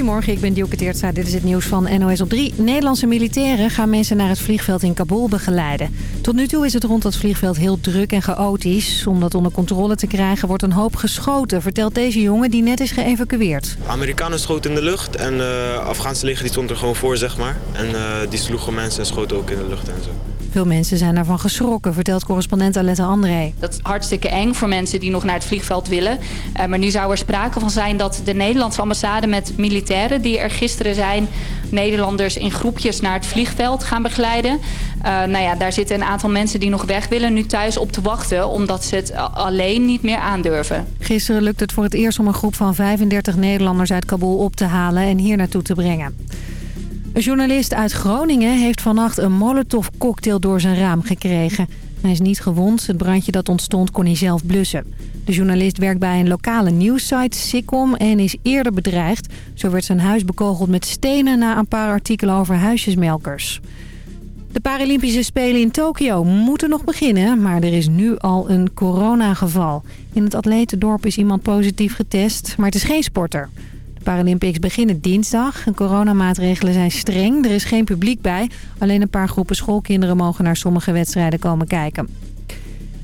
Goedemorgen, ik ben Dielke Teertstra. Dit is het nieuws van NOS op 3. Nederlandse militairen gaan mensen naar het vliegveld in Kabul begeleiden. Tot nu toe is het rond dat vliegveld heel druk en chaotisch. Om dat onder controle te krijgen wordt een hoop geschoten, vertelt deze jongen die net is geëvacueerd. Amerikanen schoten in de lucht en uh, Afghaanse leger die stond er gewoon voor, zeg maar. En uh, die sloegen mensen en schoten ook in de lucht en zo. Veel mensen zijn daarvan geschrokken, vertelt correspondent Alette André. Dat is hartstikke eng voor mensen die nog naar het vliegveld willen. Uh, maar nu zou er sprake van zijn dat de Nederlandse ambassade met militairen... die er gisteren zijn, Nederlanders in groepjes naar het vliegveld gaan begeleiden. Uh, nou ja, daar zitten een aantal mensen die nog weg willen nu thuis op te wachten... omdat ze het alleen niet meer aandurven. Gisteren lukt het voor het eerst om een groep van 35 Nederlanders uit Kabul op te halen... en hier naartoe te brengen. Een journalist uit Groningen heeft vannacht een molotovcocktail door zijn raam gekregen. Hij is niet gewond. Het brandje dat ontstond kon hij zelf blussen. De journalist werkt bij een lokale nieuwssite, Sikkom, en is eerder bedreigd. Zo werd zijn huis bekogeld met stenen na een paar artikelen over huisjesmelkers. De Paralympische Spelen in Tokio moeten nog beginnen, maar er is nu al een coronageval. In het atletendorp is iemand positief getest, maar het is geen sporter. Paralympics beginnen dinsdag. De coronamaatregelen zijn streng. Er is geen publiek bij. Alleen een paar groepen schoolkinderen mogen naar sommige wedstrijden komen kijken.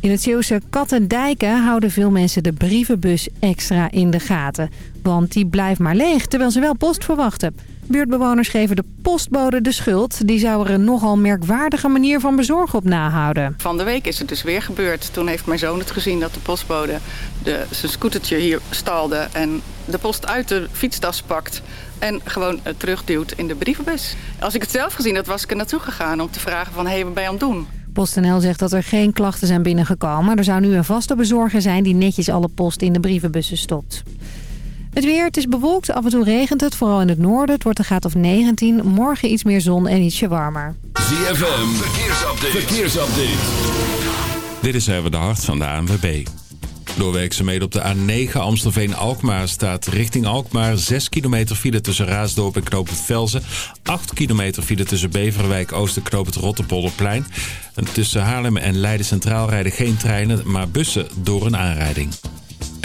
In het Zeeuwse Kattendijken houden veel mensen de brievenbus extra in de gaten. Want die blijft maar leeg, terwijl ze wel post verwachten. Buurtbewoners geven de postbode de schuld. Die zou er een nogal merkwaardige manier van bezorgen op nahouden. Van de week is het dus weer gebeurd. Toen heeft mijn zoon het gezien dat de postbode de, zijn scootertje hier stalde... en de post uit de fietstas pakt en gewoon terugduwt in de brievenbus. Als ik het zelf gezien had, was ik er naartoe gegaan om te vragen van... hé, hey, wat ben je aan het doen? PostNL zegt dat er geen klachten zijn binnengekomen. Er zou nu een vaste bezorger zijn die netjes alle post in de brievenbussen stopt. Het weer, het is bewolkt, af en toe regent het, vooral in het noorden. Het wordt een graad of 19, morgen iets meer zon en ietsje warmer. ZFM, verkeersupdate. verkeersupdate. Dit is even de hart van de ANWB. Door werkzaamheden op de A9 Amstelveen-Alkmaar staat richting Alkmaar 6 kilometer file tussen Raasdorp en Knoop het Velzen. 8 kilometer file tussen Beverwijk Oost en Knoop het Rotterpolderplein. En tussen Haarlem en Leiden Centraal rijden geen treinen, maar bussen door een aanrijding.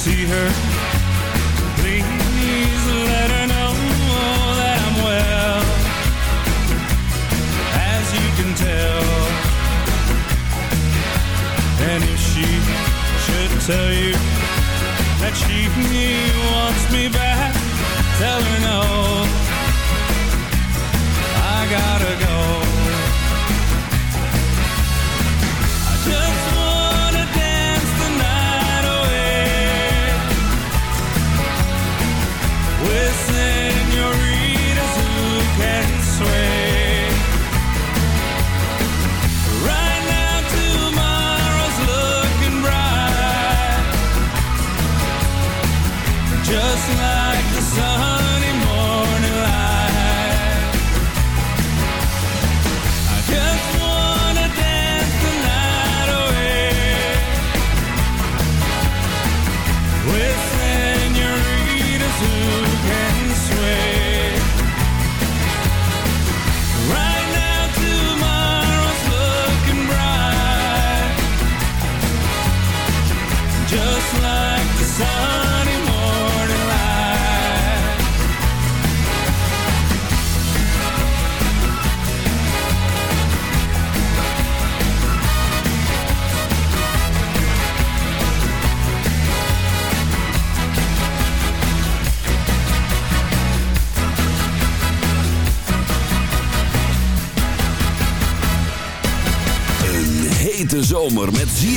see her. Please let her know that I'm well. As you can tell. And if she should tell you that she wants me back, tell her no. I gotta go.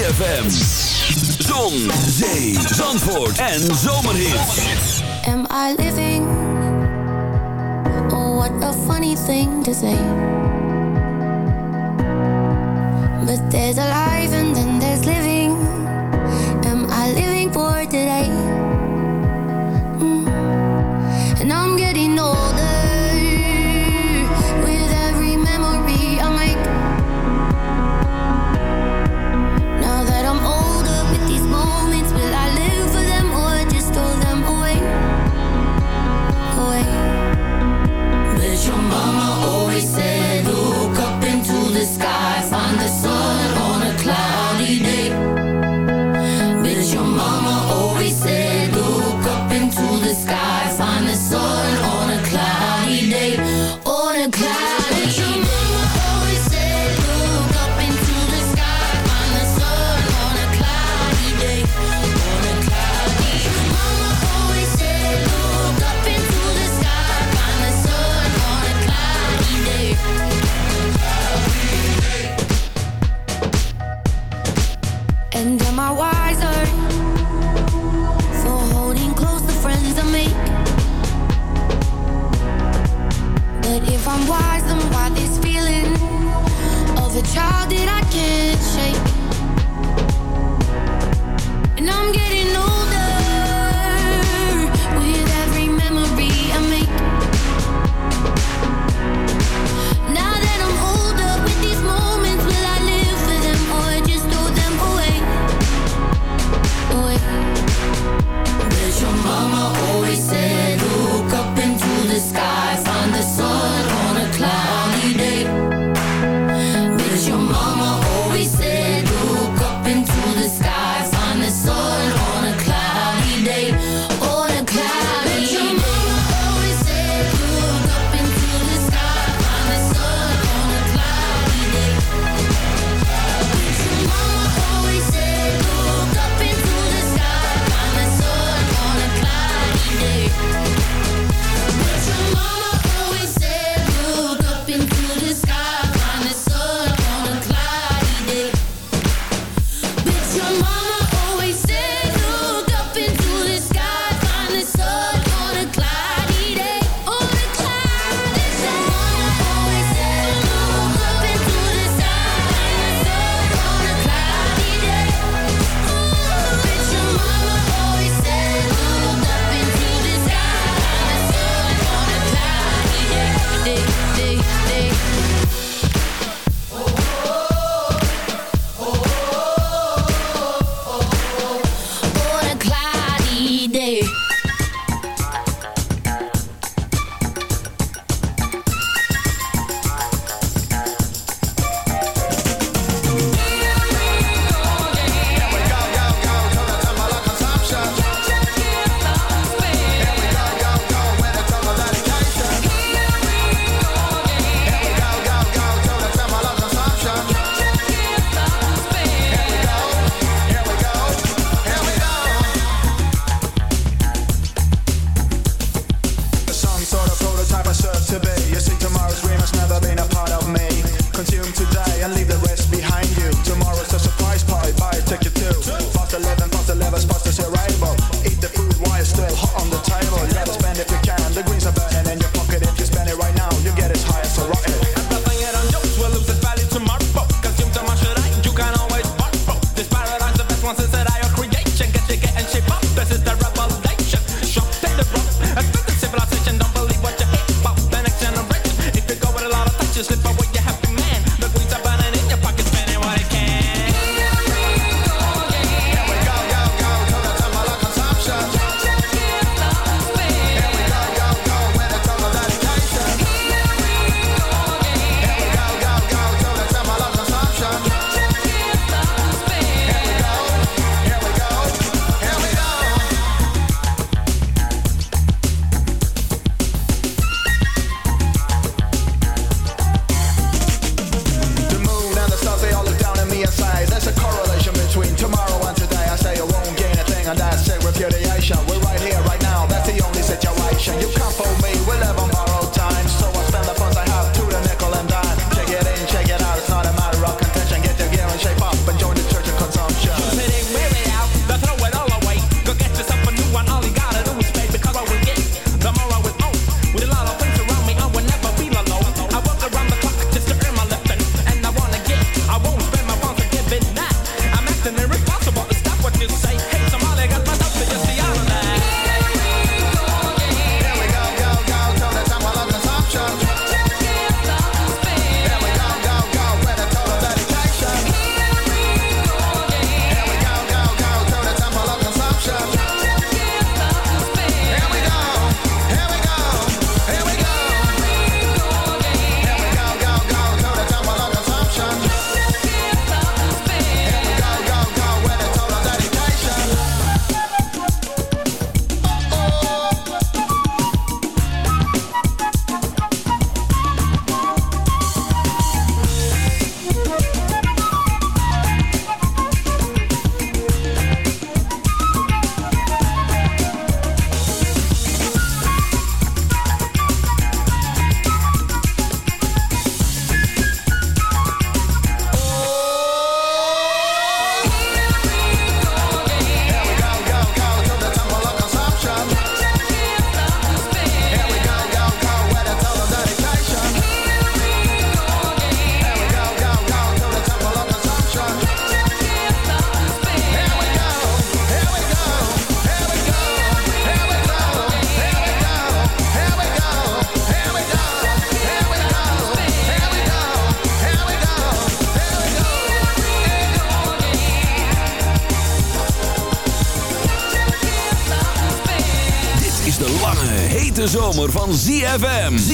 ZFM. Zon, zee, zandvoort en zomerhit. Am I living? Oh, what a funny thing to say. But there's a life in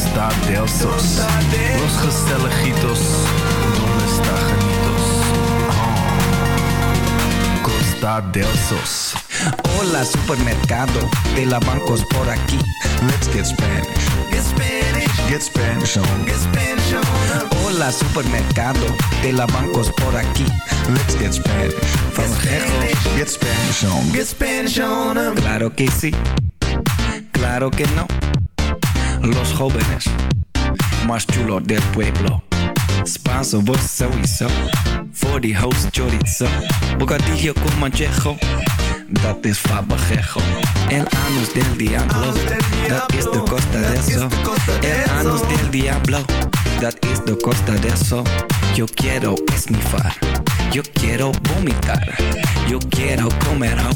Oh. Costa del Sos. Los gezelligitos, donde está genitos? Oh. Costa del Sos. Hola supermercado, de la bancos por aquí. Let's get Spanish. Get Spanish. Get Spanish on. Get Spanish on. Hola supermercado, de la bancos por aquí. Let's get Spanish. From Gijón, get Spanish on. Get Spanish on. Claro que sí. Claro que no. Los jóvenes más chulos del pueblo. Spanso, vos sowieso. Die host chorizo. Bocadillo con manchejo. Dat is fabajejo. El anus del diablo. Dat is de costa de eso. El anus del diablo. Dat is de costa de eso. Yo quiero esnifar. Yo quiero vomitar. Yo quiero comer ho.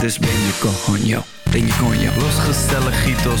Dus ben je coño. Ben je coño. Los gezelligitos.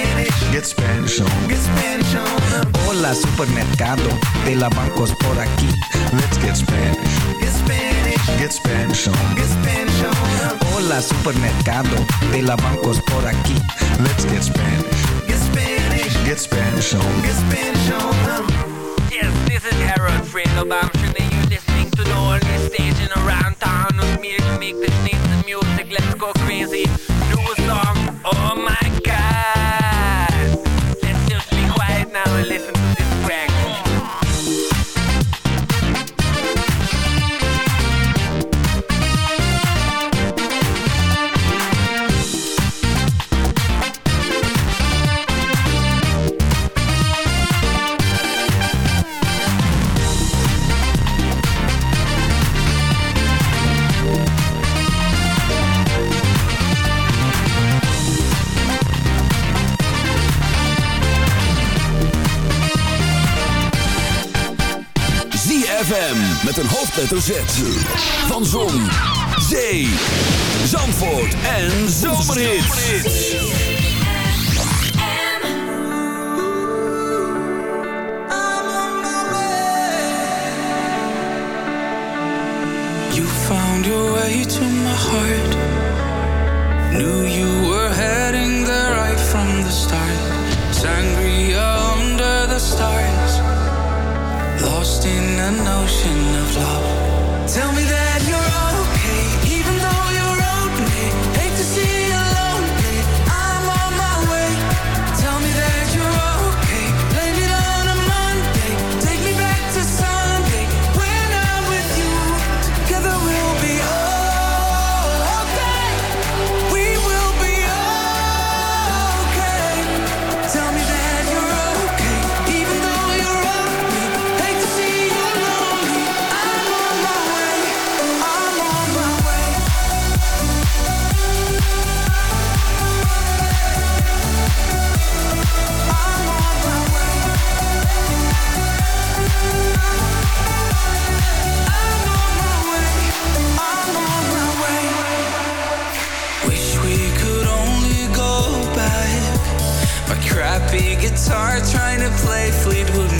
Get Spanish on. Get Spanish on. Hola supermercado, de la bancos por aquí. Let's get Spanish. Get Spanish. Get Spanish on. Get Spanish on. Hola supermercado, de la bancos por aquí. Let's get Spanish. Get Spanish. Get Spanish on. Get Spanish on. Yes, this is Harold Fredo. I'm sure that you're listening to the only station around town with me to make this nice music. Let's go crazy. Hoofdletter Z. Van Zon, Zee, Zandvoort en Zomerhits. You found your way to my heart. Knew you Lost in an ocean of love. Tell me that you're okay, guitar trying to play Fleetwood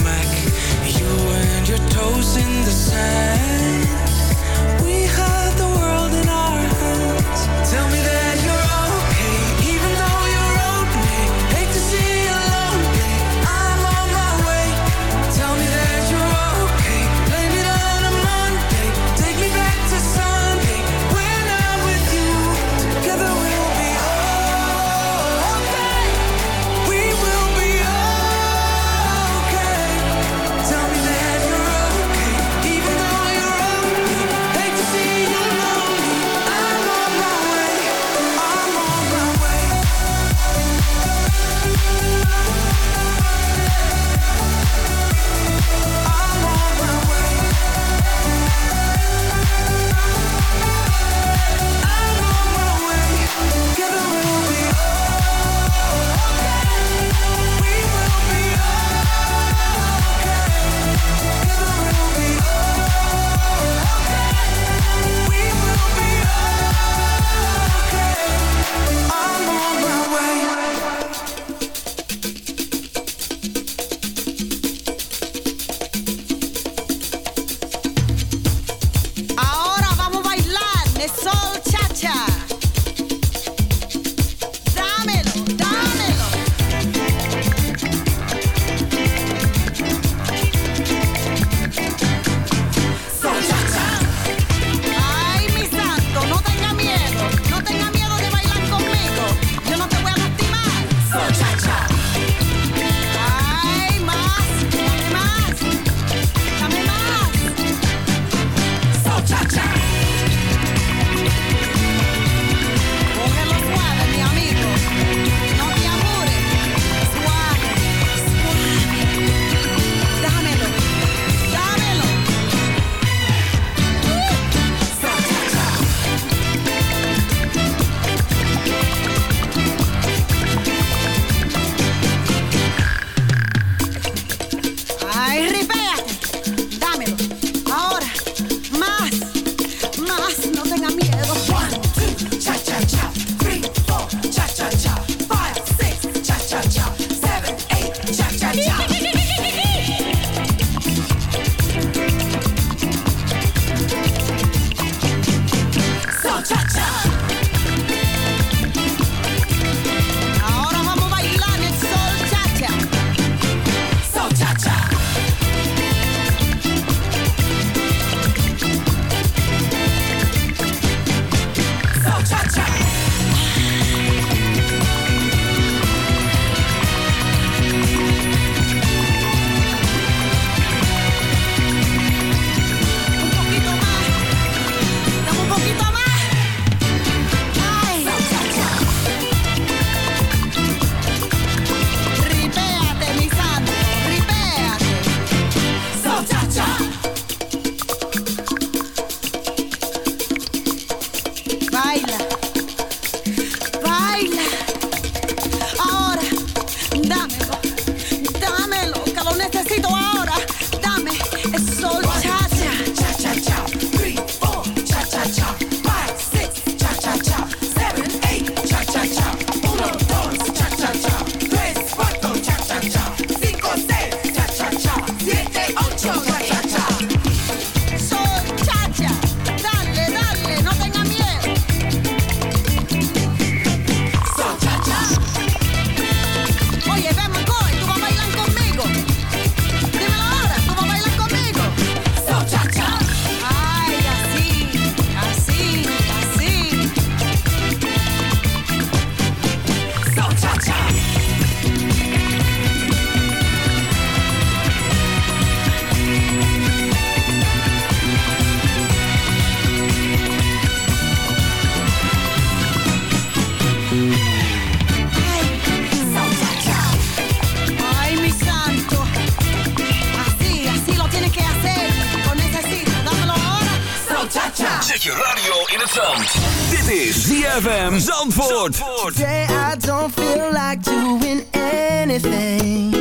Zet je radio in het zand. Dit is ZFM Zandvoort. Today I don't feel like doing anything.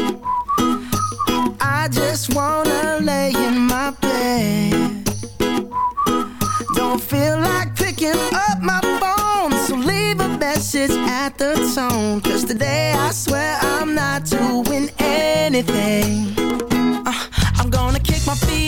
I just wanna lay in my bed. Don't feel like picking up my phone, so leave a message at the tone. Cause today I swear I'm not doing anything. Uh, I'm gonna kick my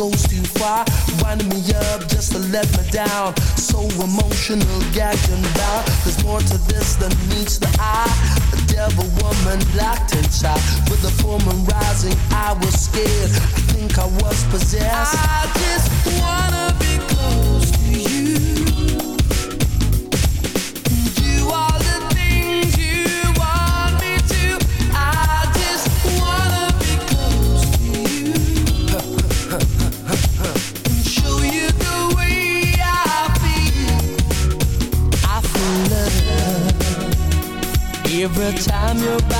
goes too far. Winding me up just to let me down. So emotional, gagging and. There's more to this than meets the eye. A devil woman locked inside. With the full rising, I was scared. I think I was possessed. I just want your back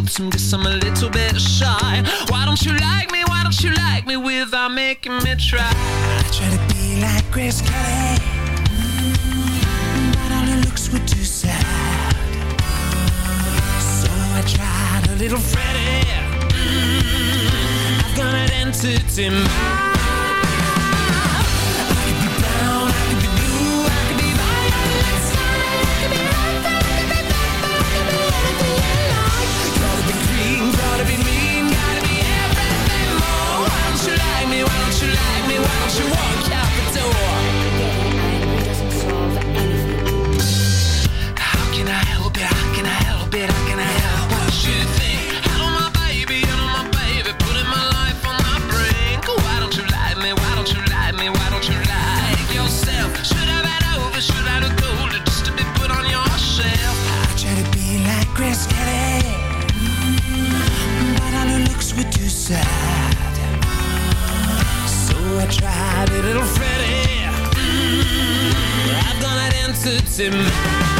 hopes and guess I'm a little bit shy. Why don't you like me, why don't you like me without making me try? I try to be like Grace Kelly. Mm -hmm. But all her looks were too sad. So I tried a little Freddie mm -hmm. I've got an entity mind. to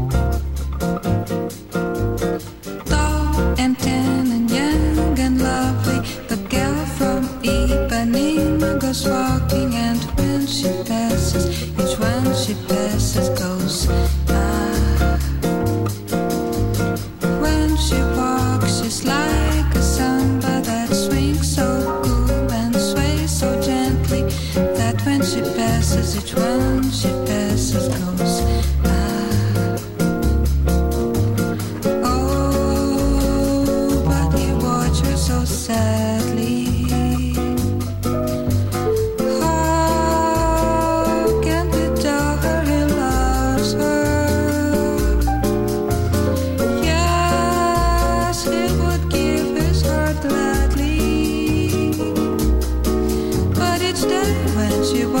喜欢